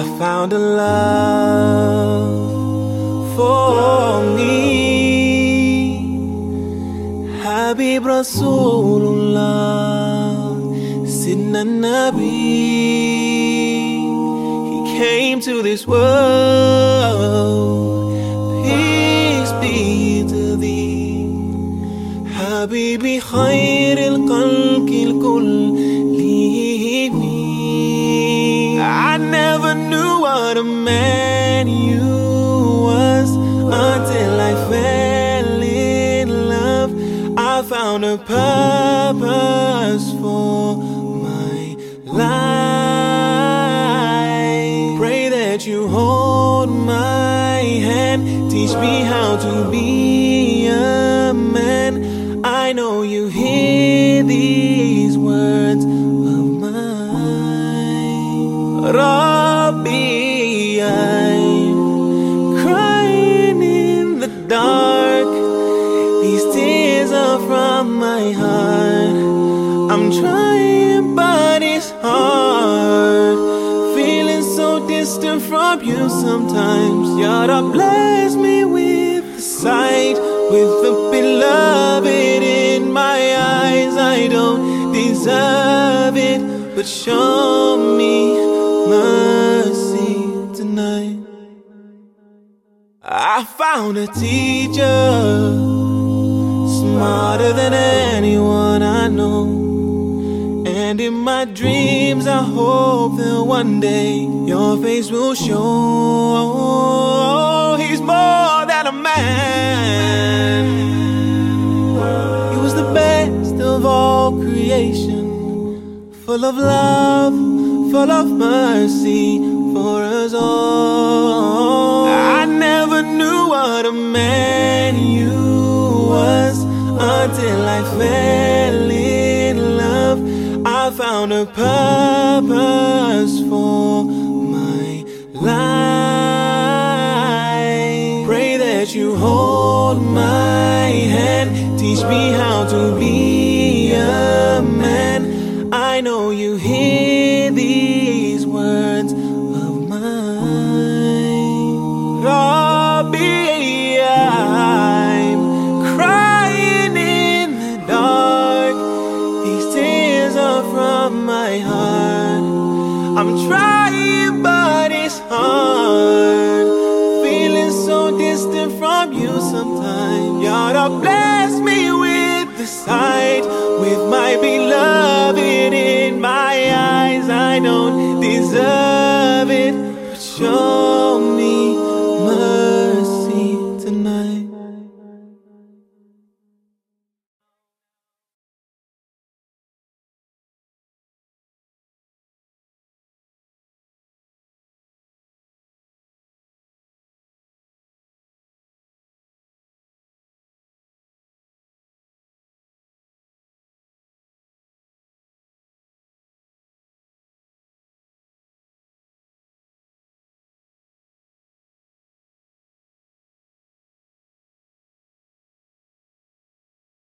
I found a love for me. Habib Rasulullah, Sidna Nabi. He came to this world. Peace be to thee. Habibi خير الخلق الكل Knew what a man you was until I fell in love. I found a purpose for my life. Pray that you hold my hand, teach me how to be a man. I know you hear these words of mine. Dark. These tears are from my heart. I'm trying, but it's hard. Feeling so distant from you sometimes. Yada bless me with the sight, with the beloved in my eyes. I don't deserve it, but show me mercy I found a teacher smarter than anyone I know. And in my dreams, I hope that one day your face will show. He's more than a man. He was the best of all creation, full of love, full of mercy for us all. What a man you was until I fell in love. I found a purpose for my life. Pray that you hold my hand, teach me how to be I'm trying, but it's hard. Feeling so distant from you sometimes. Yada bless me with the sight, with my beloved in my eyes. I don't deserve it, but sure.